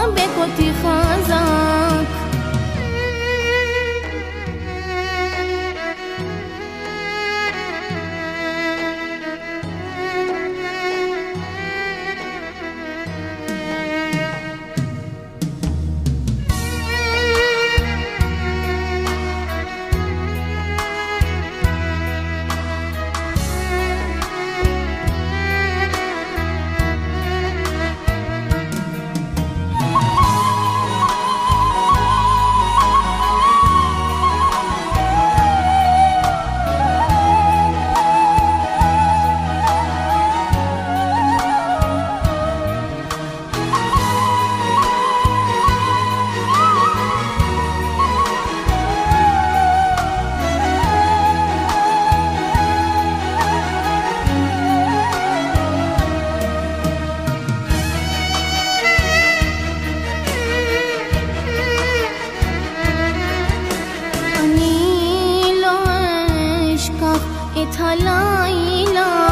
בוא חבק אותי את הלילה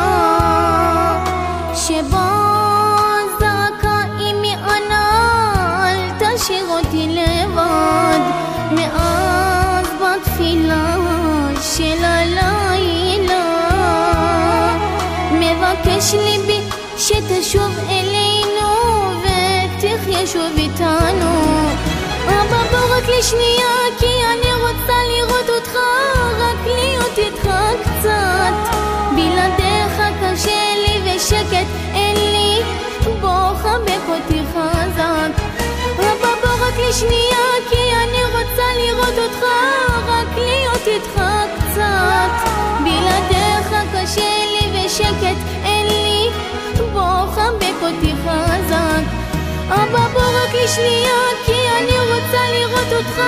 שבו זעקה אמי אנא אל תשאיר אותי לבד מאז בתפילה של הלילה מבקש ליבי שתשוב אלינו ותחיה שוב איתנו אבא בוא רק לשנייה כי אני רוצה לראות אותך רק להיות לשנייה כי אני רוצה לראות אותך רק להיות איתך קצת. בלעדיך קשה לי ושקט אין לי. בוא חבק אותי חזק. אבא בוא רק לשנייה כי אני רוצה לראות אותך